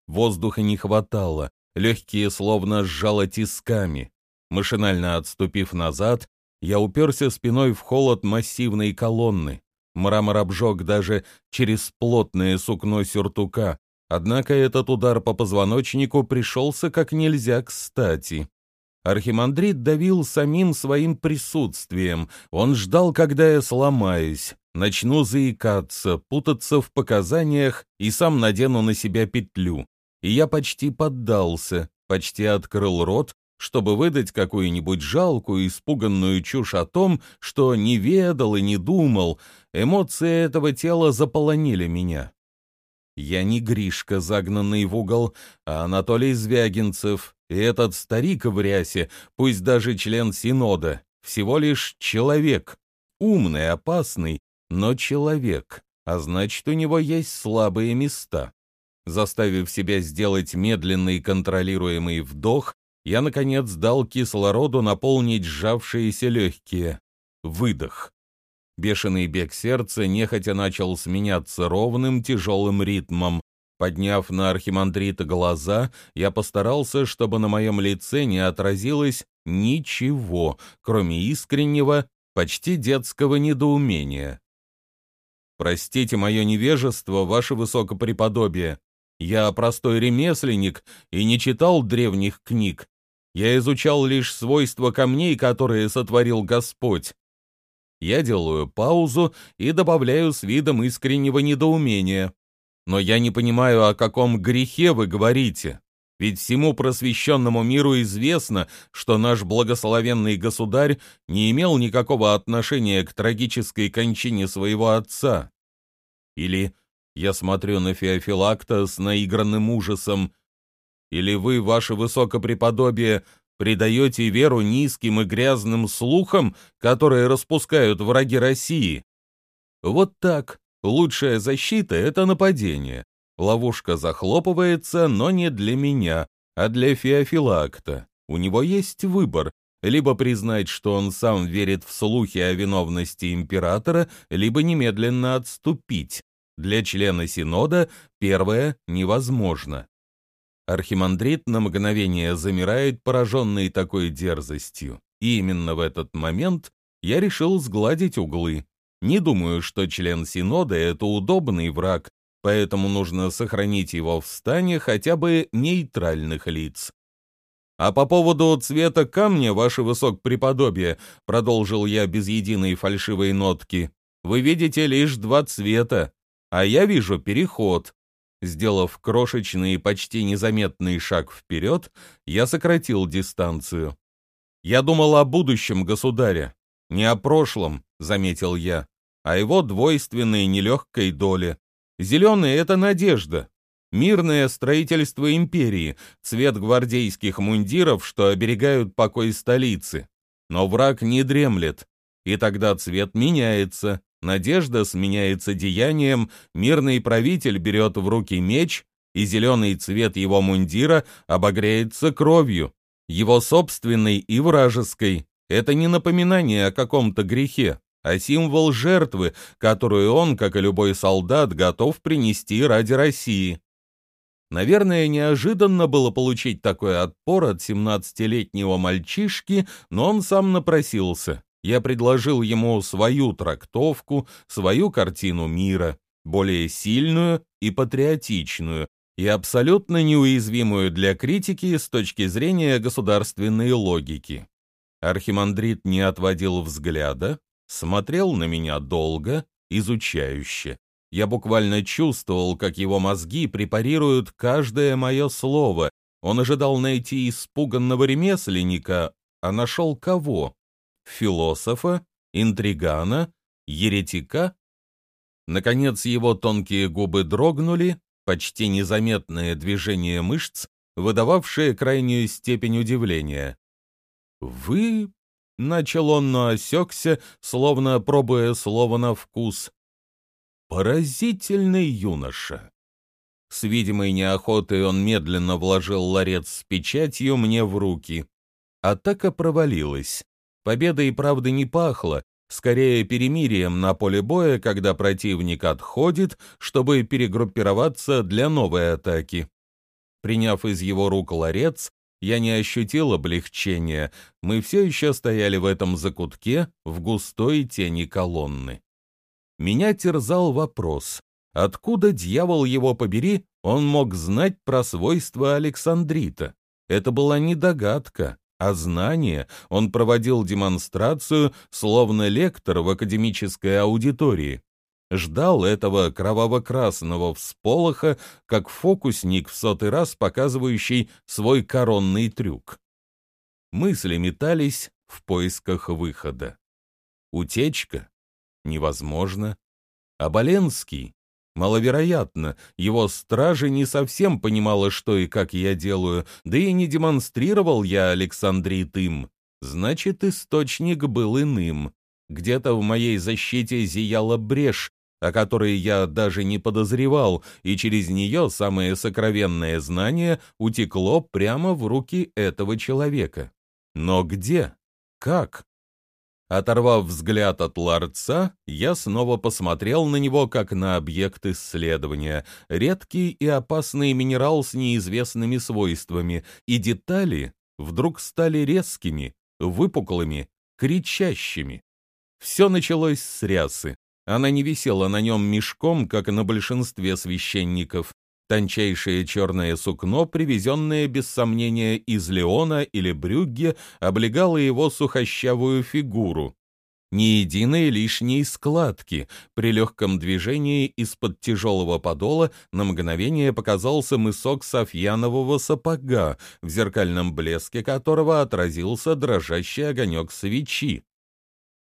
Воздуха не хватало, легкие словно сжало тисками. Машинально отступив назад, я уперся спиной в холод массивной колонны. Мрамор обжег даже через плотное сукно сюртука, однако этот удар по позвоночнику пришелся как нельзя кстати. Архимандрит давил самим своим присутствием. Он ждал, когда я сломаюсь, начну заикаться, путаться в показаниях и сам надену на себя петлю. И я почти поддался, почти открыл рот, чтобы выдать какую-нибудь жалкую, испуганную чушь о том, что не ведал и не думал. Эмоции этого тела заполонили меня. Я не Гришка, загнанный в угол, а Анатолий Звягинцев, и этот старик в рясе, пусть даже член Синода, всего лишь человек. Умный, опасный, но человек, а значит, у него есть слабые места. Заставив себя сделать медленный контролируемый вдох, я, наконец, дал кислороду наполнить сжавшиеся легкие. Выдох. Бешеный бег сердца нехотя начал сменяться ровным тяжелым ритмом. Подняв на архимандрита глаза, я постарался, чтобы на моем лице не отразилось ничего, кроме искреннего, почти детского недоумения. «Простите мое невежество, ваше высокопреподобие. Я простой ремесленник и не читал древних книг. Я изучал лишь свойства камней, которые сотворил Господь. Я делаю паузу и добавляю с видом искреннего недоумения. Но я не понимаю, о каком грехе вы говорите. Ведь всему просвещенному миру известно, что наш благословенный государь не имел никакого отношения к трагической кончине своего отца. Или я смотрю на Феофилакта с наигранным ужасом, или вы, ваше высокопреподобие, предаете веру низким и грязным слухам, которые распускают враги России. Вот так. Лучшая защита — это нападение. Ловушка захлопывается, но не для меня. А для Феофилакта у него есть выбор либо признать, что он сам верит в слухи о виновности императора, либо немедленно отступить. Для члена Синода первое невозможно. Архимандрит на мгновение замирает, пораженный такой дерзостью. И именно в этот момент я решил сгладить углы. Не думаю, что член Синода — это удобный враг, поэтому нужно сохранить его в стане хотя бы нейтральных лиц. «А по поводу цвета камня, ваше высокопреподобие», — продолжил я без единой фальшивой нотки, — «вы видите лишь два цвета, а я вижу переход». Сделав крошечный и почти незаметный шаг вперед, я сократил дистанцию. «Я думал о будущем государя, не о прошлом», — заметил я, — «а его двойственной нелегкой доле. Зеленый — это надежда, Мирное строительство империи, цвет гвардейских мундиров, что оберегают покой столицы. Но враг не дремлет, и тогда цвет меняется, надежда сменяется деянием, мирный правитель берет в руки меч, и зеленый цвет его мундира обогреется кровью, его собственной и вражеской. Это не напоминание о каком-то грехе, а символ жертвы, которую он, как и любой солдат, готов принести ради России. Наверное, неожиданно было получить такой отпор от 17-летнего мальчишки, но он сам напросился. Я предложил ему свою трактовку, свою картину мира, более сильную и патриотичную, и абсолютно неуязвимую для критики с точки зрения государственной логики. Архимандрит не отводил взгляда, смотрел на меня долго, изучающе. Я буквально чувствовал, как его мозги препарируют каждое мое слово. Он ожидал найти испуганного ремесленника, а нашел кого? Философа? Интригана? Еретика? Наконец его тонкие губы дрогнули, почти незаметное движение мышц, выдававшее крайнюю степень удивления. «Вы...» — начал он, но осекся, словно пробуя слово на вкус. Поразительный юноша. С видимой неохотой он медленно вложил ларец с печатью мне в руки. Атака провалилась. Победа и правда не пахло, скорее перемирием на поле боя, когда противник отходит, чтобы перегруппироваться для новой атаки. Приняв из его рук ларец, я не ощутил облегчения, мы все еще стояли в этом закутке в густой тени колонны меня терзал вопрос, откуда, дьявол его побери, он мог знать про свойства Александрита? Это была не догадка, а знание. Он проводил демонстрацию, словно лектор в академической аудитории. Ждал этого кроваво-красного всполоха, как фокусник в сотый раз показывающий свой коронный трюк. Мысли метались в поисках выхода. Утечка? невозможно. А Боленский? Маловероятно, его стражи не совсем понимала, что и как я делаю, да и не демонстрировал я Александрит им. Значит, источник был иным. Где-то в моей защите зияла брешь, о которой я даже не подозревал, и через нее самое сокровенное знание утекло прямо в руки этого человека. Но где? Как? Оторвав взгляд от ларца, я снова посмотрел на него как на объект исследования, редкий и опасный минерал с неизвестными свойствами, и детали вдруг стали резкими, выпуклыми, кричащими. Все началось с рясы. Она не висела на нем мешком, как на большинстве священников. Тончайшее черное сукно, привезенное без сомнения из Леона или Брюгге, облегало его сухощавую фигуру. Ни единой лишней складки. При легком движении из-под тяжелого подола на мгновение показался мысок софьянового сапога, в зеркальном блеске которого отразился дрожащий огонек свечи.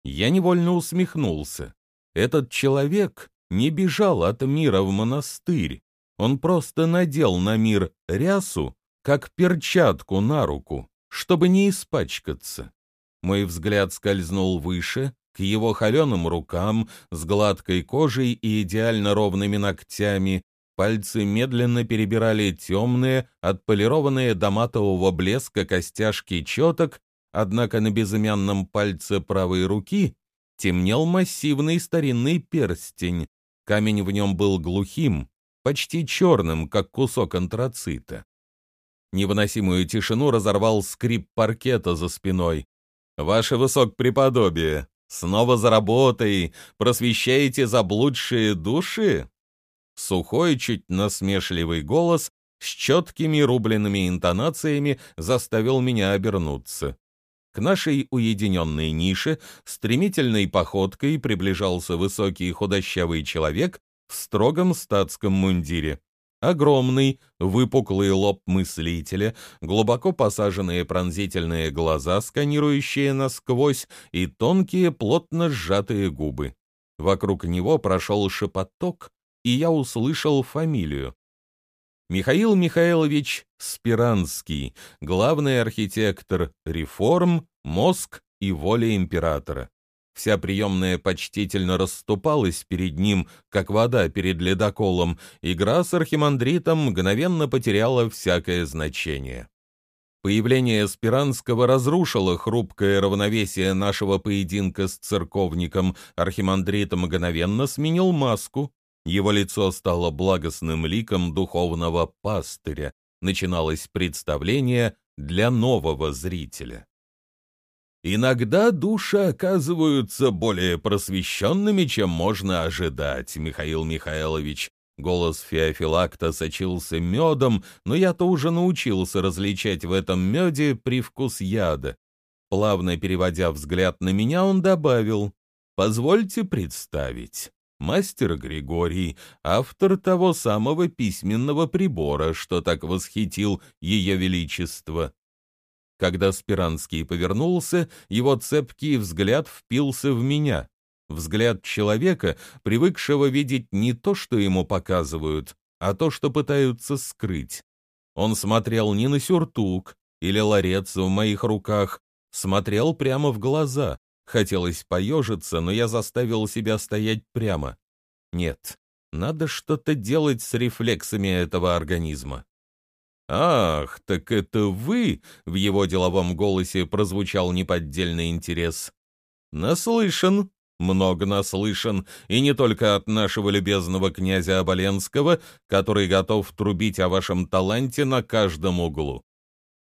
Я невольно усмехнулся. Этот человек не бежал от мира в монастырь. Он просто надел на мир рясу, как перчатку на руку, чтобы не испачкаться. Мой взгляд скользнул выше, к его холеным рукам с гладкой кожей и идеально ровными ногтями, Пальцы медленно перебирали темные, отполированные до матового блеска костяшки четок, однако на безымянном пальце правой руки темнел массивный старинный перстень. Камень в нем был глухим, почти черным, как кусок антрацита. Невыносимую тишину разорвал скрип паркета за спиной. «Ваше высокопреподобие, снова за работой, просвещаете заблудшие души?» Сухой, чуть насмешливый голос с четкими рубленными интонациями заставил меня обернуться. К нашей уединенной нише стремительной походкой приближался высокий худощавый человек в строгом статском мундире. Огромный, выпуклый лоб мыслителя, глубоко посаженные пронзительные глаза, сканирующие насквозь, и тонкие, плотно сжатые губы. Вокруг него прошел шепоток, и я услышал фамилию. Михаил Михайлович Спиранский, главный архитектор реформ, мозг и воля императора. Вся приемная почтительно расступалась перед ним, как вода перед ледоколом, игра с архимандритом мгновенно потеряла всякое значение. Появление Спиранского разрушило хрупкое равновесие нашего поединка с церковником. Архимандрит мгновенно сменил маску. Его лицо стало благостным ликом духовного пастыря. Начиналось представление для нового зрителя. Иногда души оказываются более просвещенными, чем можно ожидать, Михаил Михайлович. Голос Феофилакта сочился медом, но я-то уже научился различать в этом меде привкус яда. Плавно переводя взгляд на меня, он добавил, «Позвольте представить. Мастер Григорий, автор того самого письменного прибора, что так восхитил Ее Величество. Когда Спиранский повернулся, его цепкий взгляд впился в меня. Взгляд человека, привыкшего видеть не то, что ему показывают, а то, что пытаются скрыть. Он смотрел не на сюртук или ларец в моих руках, смотрел прямо в глаза. Хотелось поежиться, но я заставил себя стоять прямо. Нет, надо что-то делать с рефлексами этого организма. «Ах, так это вы!» — в его деловом голосе прозвучал неподдельный интерес. «Наслышан, много наслышан, и не только от нашего любезного князя Оболенского, который готов трубить о вашем таланте на каждом углу».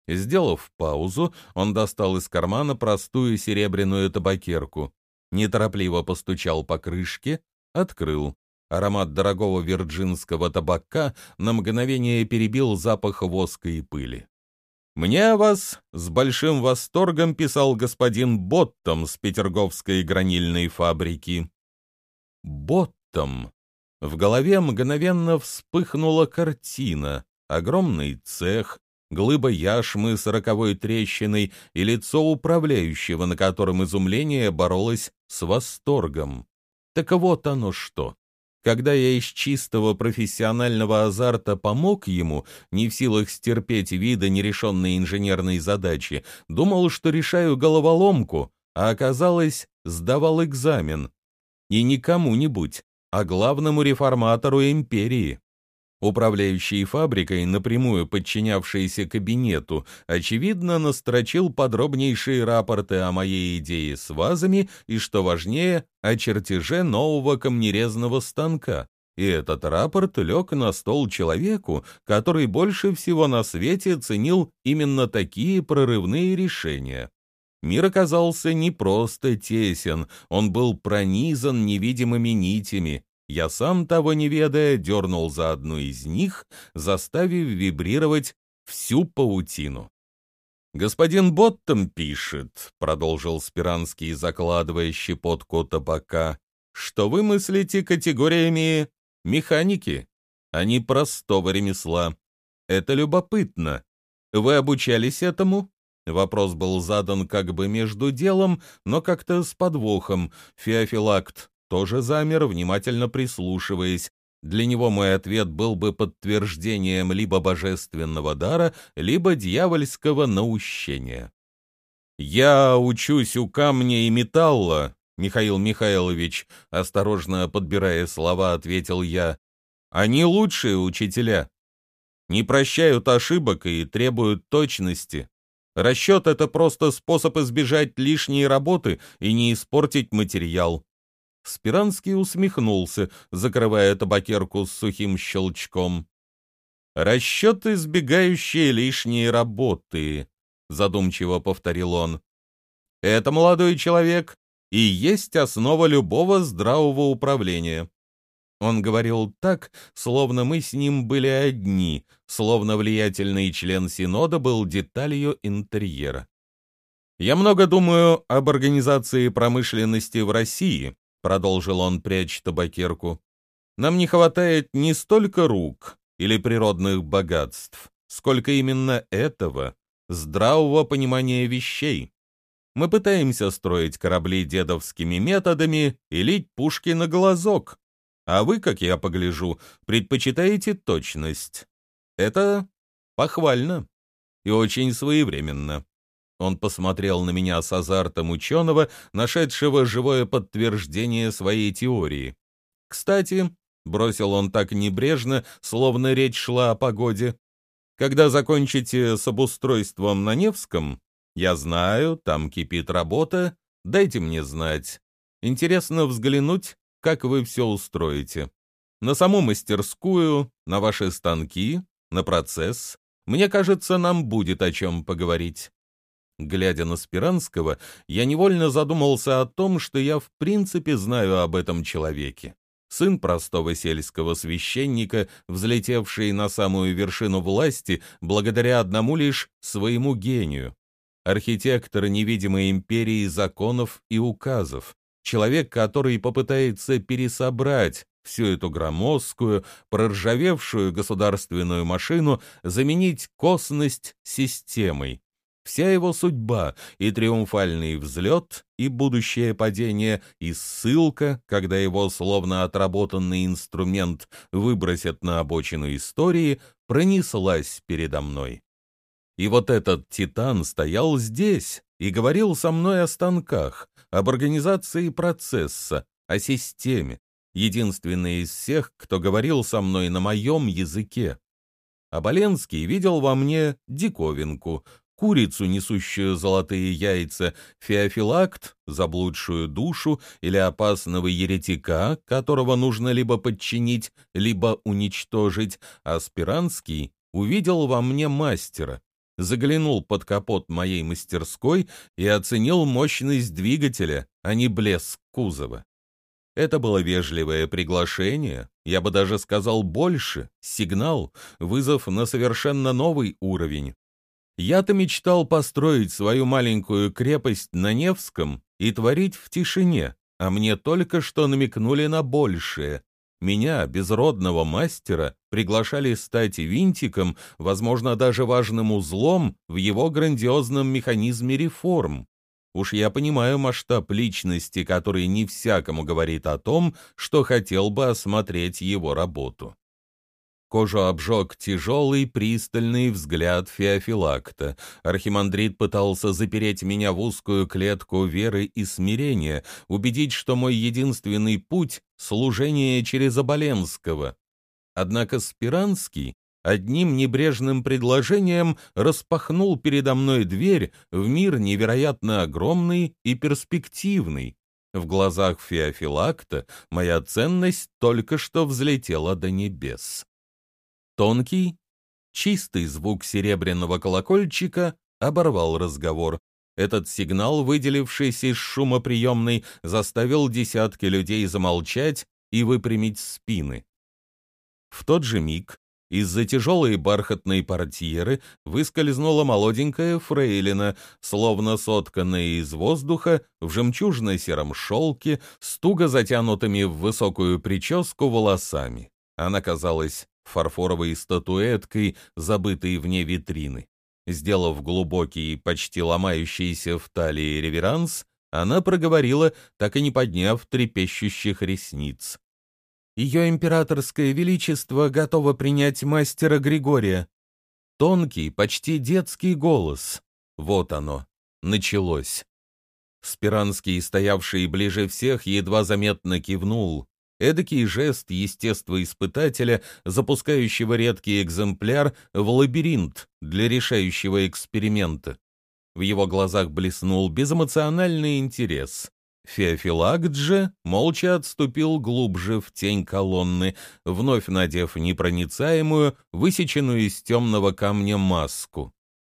Сделав паузу, он достал из кармана простую серебряную табакерку, неторопливо постучал по крышке, открыл. Аромат дорогого вирджинского табака на мгновение перебил запах воска и пыли. «Мне вас с большим восторгом писал господин Боттом с Петерговской гранильной фабрики». «Боттом». В голове мгновенно вспыхнула картина. Огромный цех, глыба яшмы с роковой трещиной и лицо управляющего, на котором изумление боролось с восторгом. Так вот оно что. Когда я из чистого профессионального азарта помог ему, не в силах стерпеть вида нерешенной инженерной задачи, думал, что решаю головоломку, а оказалось, сдавал экзамен. И не кому-нибудь, а главному реформатору империи. Управляющий фабрикой, напрямую подчинявшийся кабинету, очевидно, настрочил подробнейшие рапорты о моей идее с вазами и, что важнее, о чертеже нового камнерезного станка. И этот рапорт лег на стол человеку, который больше всего на свете ценил именно такие прорывные решения. Мир оказался не просто тесен, он был пронизан невидимыми нитями, я сам, того не ведая, дернул за одну из них, заставив вибрировать всю паутину. «Господин Боттом пишет», — продолжил Спиранский, закладывая щепотку табака, «что вы мыслите категориями механики, а не простого ремесла. Это любопытно. Вы обучались этому?» Вопрос был задан как бы между делом, но как-то с подвохом. Феофилакт тоже замер, внимательно прислушиваясь. Для него мой ответ был бы подтверждением либо божественного дара, либо дьявольского наущения. «Я учусь у камня и металла», — Михаил Михайлович, осторожно подбирая слова, ответил я. Они лучшие учителя. Не прощают ошибок и требуют точности. Расчет — это просто способ избежать лишней работы и не испортить материал. Спиранский усмехнулся, закрывая табакерку с сухим щелчком. «Расчет, избегающий лишней работы», — задумчиво повторил он. «Это, молодой человек, и есть основа любого здравого управления. Он говорил так, словно мы с ним были одни, словно влиятельный член Синода был деталью интерьера. «Я много думаю об организации промышленности в России», продолжил он, прячь табакерку. «Нам не хватает не столько рук или природных богатств, сколько именно этого, здравого понимания вещей. Мы пытаемся строить корабли дедовскими методами и лить пушки на глазок, а вы, как я погляжу, предпочитаете точность. Это похвально и очень своевременно. Он посмотрел на меня с азартом ученого, нашедшего живое подтверждение своей теории. «Кстати», — бросил он так небрежно, словно речь шла о погоде, «когда закончите с обустройством на Невском, я знаю, там кипит работа, дайте мне знать. Интересно взглянуть, как вы все устроите. На саму мастерскую, на ваши станки, на процесс. Мне кажется, нам будет о чем поговорить. Глядя на Спиранского, я невольно задумался о том, что я в принципе знаю об этом человеке. Сын простого сельского священника, взлетевший на самую вершину власти благодаря одному лишь своему гению. Архитектор невидимой империи законов и указов, человек, который попытается пересобрать всю эту громоздкую, проржавевшую государственную машину, заменить косность системой. Вся его судьба и триумфальный взлет, и будущее падение, и ссылка, когда его словно отработанный инструмент выбросят на обочину истории, пронеслась передо мной. И вот этот титан стоял здесь и говорил со мной о станках, об организации процесса, о системе, единственный из всех, кто говорил со мной на моем языке. Аболенский видел во мне диковинку, курицу, несущую золотые яйца, феофилакт, заблудшую душу или опасного еретика, которого нужно либо подчинить, либо уничтожить, а Спиранский увидел во мне мастера, заглянул под капот моей мастерской и оценил мощность двигателя, а не блеск кузова. Это было вежливое приглашение, я бы даже сказал больше, сигнал, вызов на совершенно новый уровень. Я-то мечтал построить свою маленькую крепость на Невском и творить в тишине, а мне только что намекнули на большее, меня, безродного мастера, приглашали стать винтиком, возможно, даже важным узлом в его грандиозном механизме реформ. Уж я понимаю масштаб личности, который не всякому говорит о том, что хотел бы осмотреть его работу. Кожу обжег тяжелый пристальный взгляд Феофилакта. Архимандрит пытался запереть меня в узкую клетку веры и смирения, убедить, что мой единственный путь — служение через Оболенского. Однако Спиранский одним небрежным предложением распахнул передо мной дверь в мир невероятно огромный и перспективный. В глазах Феофилакта моя ценность только что взлетела до небес. Тонкий, чистый звук серебряного колокольчика оборвал разговор. Этот сигнал, выделившийся из шумоприемной, заставил десятки людей замолчать и выпрямить спины. В тот же миг из-за тяжелой бархатной портьеры выскользнула молоденькая фрейлина, словно сотканная из воздуха, в жемчужно-сером шелке, с туго затянутыми в высокую прическу волосами. Она казалась фарфоровой статуэткой, забытой вне витрины. Сделав глубокий, почти ломающийся в талии реверанс, она проговорила, так и не подняв трепещущих ресниц. «Ее императорское величество готово принять мастера Григория». Тонкий, почти детский голос. Вот оно. Началось. Спиранский, стоявший ближе всех, едва заметно кивнул. Эдакий жест естествоиспытателя, запускающего редкий экземпляр в лабиринт для решающего эксперимента. В его глазах блеснул безэмоциональный интерес. Феофилакт же молча отступил глубже в тень колонны, вновь надев непроницаемую, высеченную из темного камня маску.